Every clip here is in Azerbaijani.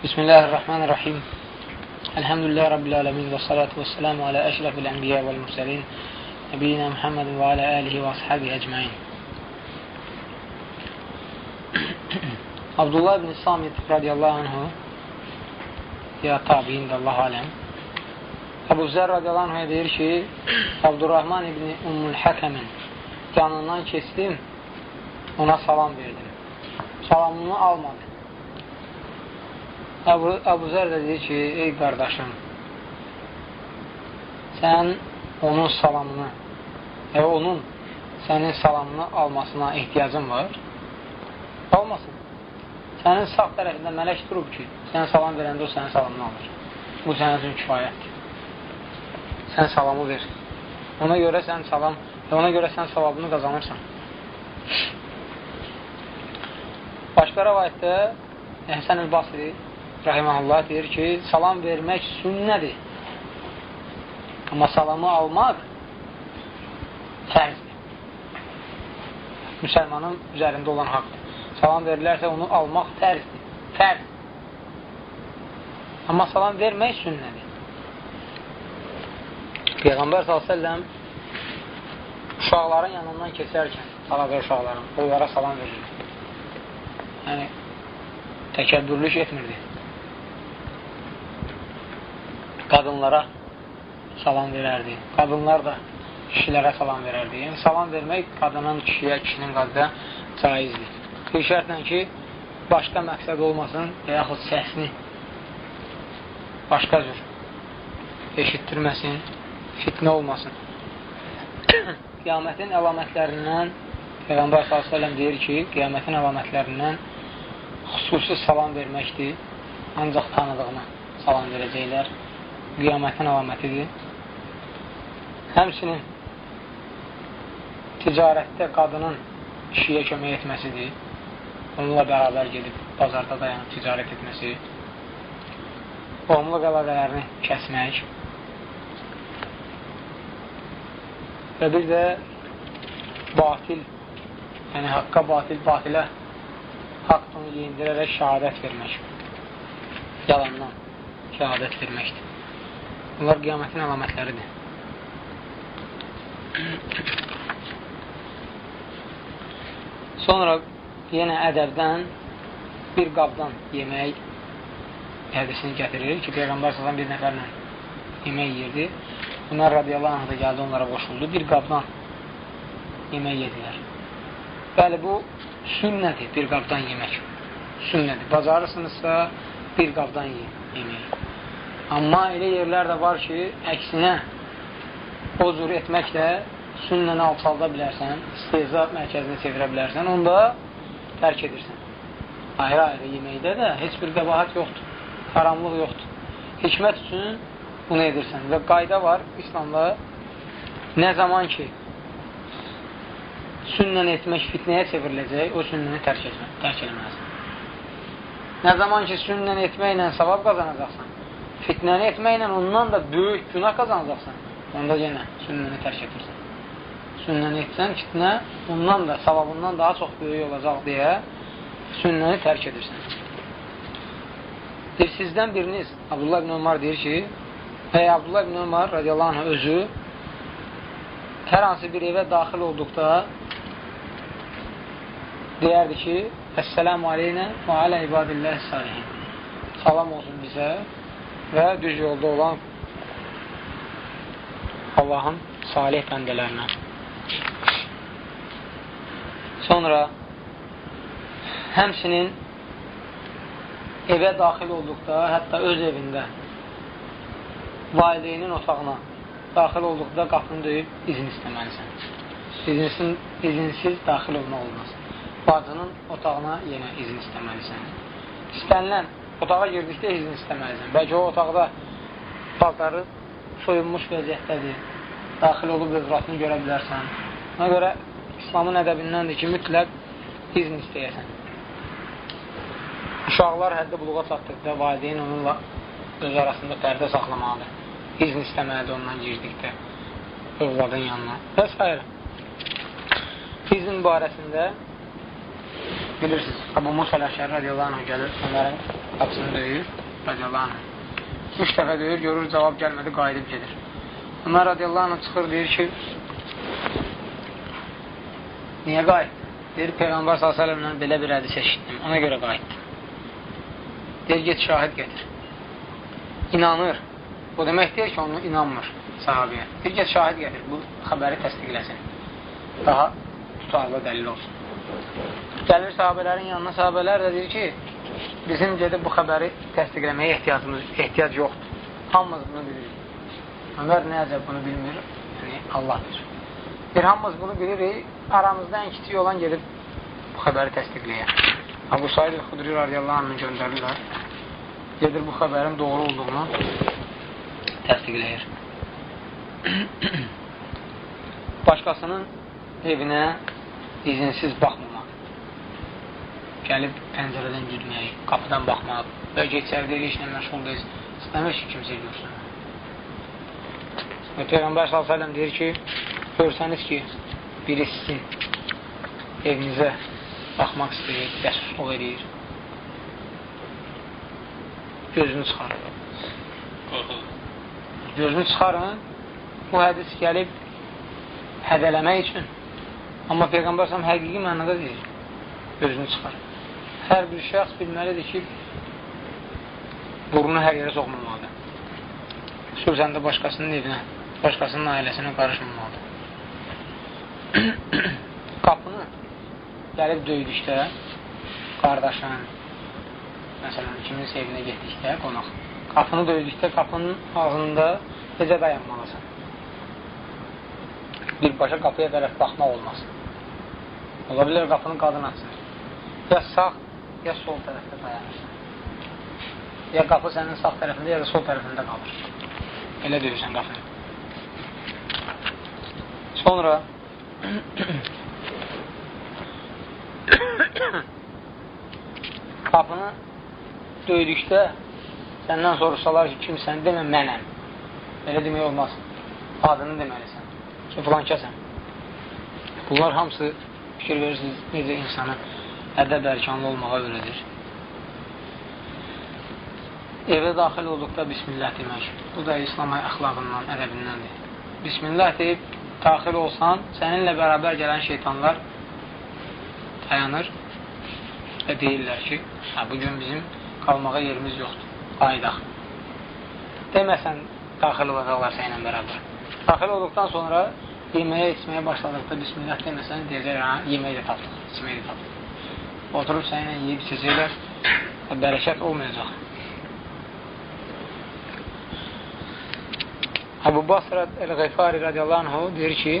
Bismillahirrahmanirrahim. Elhamdülillah Rabbil alemin və salatu və selamu alə əşrafil ənbiyə vəl mürsəlin Nəbiyyina Muhammedin və alə əlihi və ashabi əcməin. Abdullah ibn Samit radiyallahu anhu ya tabiin də Allah aləm Əbu Zər radiyallahu anhuya deyir ki Abdurrahman ibn Ummul Həkəmin yanından keçdim ona salam verdim. Salamını almadı. Əbu, Əbu Zər də deyir ki, ey qardaşım, sən onun salamını və onun sənin salamını almasına ehtiyacın var. Almasın. Sənin sağ tərəfində mələk durub ki, sən salam verəndə o sənin salamını alır. Bu sənin üçün kifayətdir. Sən salamı ver. Ona görə sən salam ona görə sən savabını qazanırsan. Başqa rəvayətdə Həsən el-Basri rahiməhullah deyir ki, salam vermək sünnədir. Amma salamı almaq fərzdir. Müsəlmanın üzərində olan haqdır. Salam verilərsə onu almaq fərzdir. Fərz. Amma salam vermək sünnədir. Peyğəmbər s.ə.v uşaqların yanından keçərkən, alaqa uşaqların, onlara salam verir. Yəni, təkəbbürlük etmirdi. Qadınlara salam verərdi. Qadınlar da kişilərə salam verərdi. Yəni, salam vermək qadının kişiyə, kişinin qadına caizdir. Bir şərtlə ki, başqa məqsəd olmasın və yaxud səsini başqa cür eşitdirməsin, fitnə olmasın. Qiyamətin əlamətlərindən Peyğəmbər s.ə.v deyir ki, qiyamətin əlamətlərindən xüsusi salam verməkdir. Ancaq tanıdığına salam verəcəklər qiyamətin əlamətidir. Həmsinin ticarətdə qadının kişiyə kömək etməsidir. Onunla bərabər gedib bazarda dayanıb ticarət etməsi. Qohumluq əlaqələrini kəsmək. Və bir də batil, yəni haqqa batil, batilə haqq onu yeyindirərək şəhadət vermək. Yalandan şəhadət verməkdir. Bunlar qiyamətin əlamətləridir. Sonra yenə ədəbdən bir qabdan yemək hədisini gətirir ki, Peyğəmbər sazan bir nəfərlə yemək yirdi. Bunlar radiyallahu anh da gəldi, onlara qoşuldu. Bir qabdan yemək yedilər. Bəli, bu sünnədir, bir qabdan yemək. Sünnədir. Bacarırsınızsa bir qabdan yemək. Amma elə yerlər də var ki, əksinə o cür etməklə sünnəni alçalda bilərsən, isteza mərkəzini çevirə bilərsən, onda tərk edirsən. Ayrı-ayrı yeməkdə də heç bir qəbahat yoxdur, haramlıq yoxdur. Hikmət üçün bunu edirsən və qayda var İslamda nə zaman ki sünnəni etmək fitnəyə çevriləcək, o sünnəni tərk, etmək, tərk eləməlisən. Nə zaman ki sünnəni etməklə savab qazanacaqsan, fitnəni etməklə ondan da böyük günah qazanacaqsan, onda yenə sünnəni tərk edirsən. Sünnəni etsən, fitnə ondan da, savabından daha çox böyük olacaq deyə sünnəni tərk edirsən. Bir sizdən biriniz, Abdullah ibn Ömar deyir ki, və Abdullah ibn Ömar radiyallahu anh özü hər hansı bir evə daxil olduqda deyərdi ki, Əssəlamu aleynə və alə ibadilləh salihin. Salam olsun bizə və düz yolda olan Allahın salih bəndələrinə. Sonra həmsinin evə daxil olduqda, hətta öz evində valideynin otağına daxil olduqda qapını döyüb izin istəməlisən. İzinsiz, izinsiz daxil olmaq olmaz. Bacının otağına yenə izin istəməlisən. İstənilən otağa girdikdə izin istəməlisən. Bəlkə o otaqda paltarı soyunmuş vəziyyətdədir. Daxil olub övratını görə bilərsən. Ona görə İslamın ədəbindəndir ki, mütləq izin istəyəsən. Uşaqlar həddə buluğa çatdıqda valideyn onunla öz arasında pərdə saxlamalıdır. İzin istəməlidir ondan girdikdə övladın yanına və s. İzin barəsində bilirsiniz, Abu Musa Ləşər radiyallahu anh gəlir, Ömərin qapısını döyür, radiyallahu anh. Üç dəfə döyür, görür, cavab gəlmədi, qayıdıb gedir. Ömər radiyallahu anh çıxır, deyir ki, niyə qayıtdı? Deyir, Peyğəmbər s.ə.v-lə belə bir hədis eşitdim, ona görə qayıtdım. Deyir, get şahid getir. İnanır. O demək deyir ki, onu inanmır sahabiyə. Deyir, get şahid getir, bu xəbəri təsdiqləsin. Daha tutarlı dəlil olsun. Gəlir sahabələrin yanına, sahabələr də deyir ki, bizim gedib bu xəbəri təsdiqləməyə ehtiyacımız, ehtiyac yoxdur. Hamımız bunu bilirik. Ömər nə əcəb bunu bilmir? Yəni, Allah bilir. Bir hamımız bunu bilirik, aramızda ən kiçik olan gedib bu xəbəri təsdiqləyər. Abu Said Xudri radiyallahu anhını göndərirlər. Gedir bu xəbərin doğru olduğunu təsdiqləyir. Başqasının evinə izinsiz baxmamaq. Gəlib pəncərədən güdmək, qapıdan baxmaq və geçərdə elə işlə məşğuldayız. İstəmir ki, kimsə görsün. Və Peyğəmbər s.ə.v deyir ki, görsəniz ki, biri sizin evinizə baxmaq istəyir, qəsusluq edir. Gözünü çıxarın. Gözünü çıxarın. Bu hədis gəlib hədələmək üçün. Amma Peyğəmbər səhəm həqiqi mənada deyir. Gözünü çıxar. Hər bir şəxs bilməlidir ki, burnu hər yerə soxmamalıdır. Xüsusən də başqasının evinə, başqasının ailəsinə qarışmamalıdır. Qapını gəlib döydükdə qardaşın, məsələn, kimin evinə getdikdə qonaq, qapını döydükdə qapının ağzında necə dayanmalısan? Birbaşa qapıya tərəf baxmaq olmaz. Ola bilər qapını qadın açır. Ya sağ, ya sol tərəfdə dayanırsan. Ya qapı sənin sağ tərəfində, ya da sol tərəfində qalır. Elə döyürsən qapını. Sonra qapını döydükdə səndən soruşsalar ki, kimsən, demə mənəm. Elə demək olmaz. Adını deməlisən. Ki, filan kəsən. Bunlar hamısı fikir verirsiniz, necə insanı ədəb ərkanlı olmağa öyrədir. Evə daxil olduqda Bismillah demək. Bu da İslam əxlaqından, ədəbindəndir. Bismillah deyib daxil olsan, səninlə bərabər gələn şeytanlar dayanır və deyirlər ki, hə, bugün bizim qalmağa yerimiz yoxdur, qayıdaq. Deməsən, daxil olacaqlar sənlə bərabər. Daxil olduqdan sonra yeməyə, içməyə başladıqda Bismillah deməsən, deyəcək, hə, yemək də tapdıq, içməyə də tapdıq. Oturub sənlə yeyib içəcəklər bərəkət olmayacaq. Əbu Basrət Əl-Ğeyfari radiyallahu anhu deyir ki,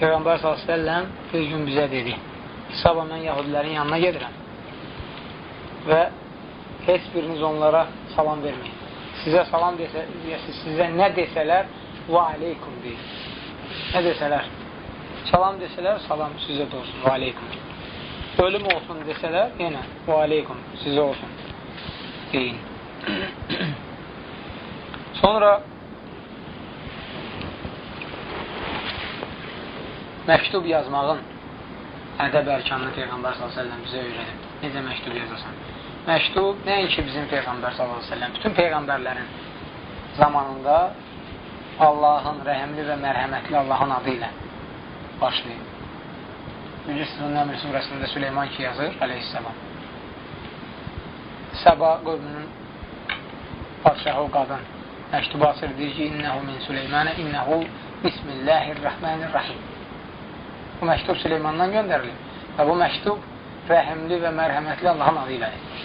Peyğəmbər s.ə.v bir gün bizə dedi, sabah mən yahudilərin yanına gedirəm və heç onlara salam verməyin. Sizə salam desə, sizə nə desələr, və aleykum deyin. Nə desələr? Salam desələr, salam sizə də olsun, və aleykum. Ölüm olsun desələr, yenə, və aleykum, sizə olsun deyin. Sonra məktub yazmağın ədəb ərkanını Peyğəmbər s.ə.v bizə öyrədib. Necə məktub yazasan? Məktub nəinki bizim Peyğəmbər s.ə.v, bütün Peyğəmbərlərin zamanında Allahın rəhəmli və mərhəmətli Allahın adı ilə başlayır. Bilirsiniz, Nəmr surəsində Süleyman ki yazır, aleyhissalam. Səba qövmünün padşahı o qadın məktubu açır, deyir ki, İnnəhu min Süleymənə, İnnəhu Bismillahirrahmanirrahim. Bu məktub Süleymandan göndərilir və bu məktub rəhimli və mərhəmətli Allahın adı ilədir.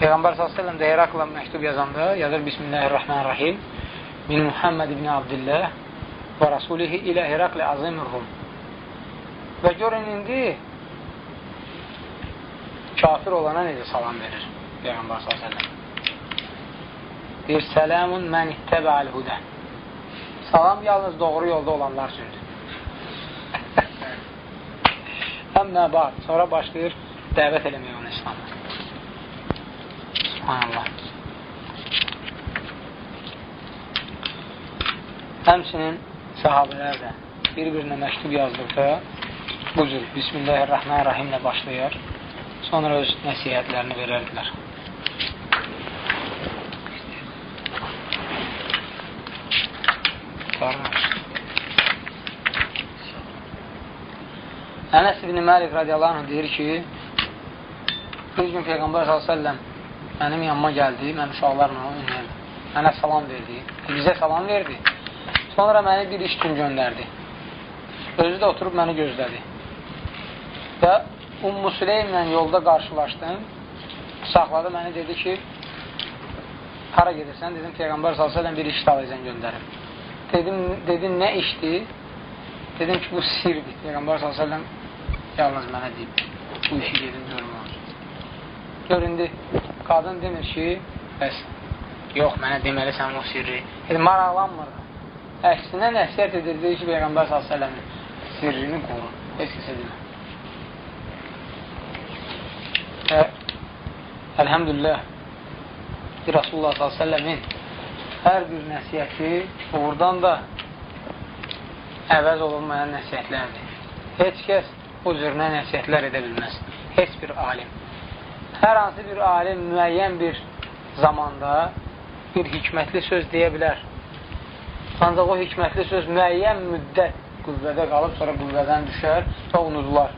Peyğəmbər s.ə.v də Herakla məktub yazanda yazır Bismillahirrahmanirrahim min Muhammed ibn Abdillah və Rasulihi ilə Herakli azimir Rum. Və görün indi kafir olana necə salam verir Peyğəmbər s.ə.v. Deyir, sələmun mən ittəbəəl hudə. Salam yalnız doğru yolda olanlar üçündür. Əmmə ba'd. Sonra başlayır dəvət eləmək onu İslam'a. Subhanallah. Həmçinin sahabələr də bir-birinə məktub yazdıqda bu cür Bismillahirrahmanirrahim ilə başlayar. Sonra öz nəsihətlərini verərdilər. Ənəs ibn Məlik radiyallahu anh deyir ki, bir gün Peyğəmbər s.ə.v mənim yanıma gəldi, mən uşaqlarla oynayım. Mənə salam verdi, bizə salam verdi. Sonra məni bir iş gün göndərdi. Özü də oturub məni gözlədi. Və Ummu Süleymlə yolda qarşılaşdım. Saxladı məni, dedi ki, hara gedirsən? Dedim, Peyğəmbər s.ə.v bir iş dalayacaq göndərim. Dedim, dedim, nə işdir? Dedim ki, bu sirdir. Peyğəmbər s.ə.v yalnız mənə deyib, bu işi gedim görmə. Göründü, qadın demir ki, bəs, yox, mənə deməlisən o sirri. Dedim, maraqlanmırdı. Əksinə nəsiyyət edirdi ki, Peyğəmbər s.ə.v sirrini qoru. Heç kəsə demir. Və əlhəmdülillah Rasulullah s.ə.v-in hər bir nəsiyyəti uğurdan da əvəz olunmayan nəsiyyətlərdir. Heç kəs bu cürünə nəsiyyətlər edə bilməz. Heç bir alim. Hər hansı bir alim müəyyən bir zamanda bir hikmətli söz deyə bilər. Ancaq o hikmətli söz müəyyən müddət qüvvədə qalıb, sonra qüvvədən düşər və unudular.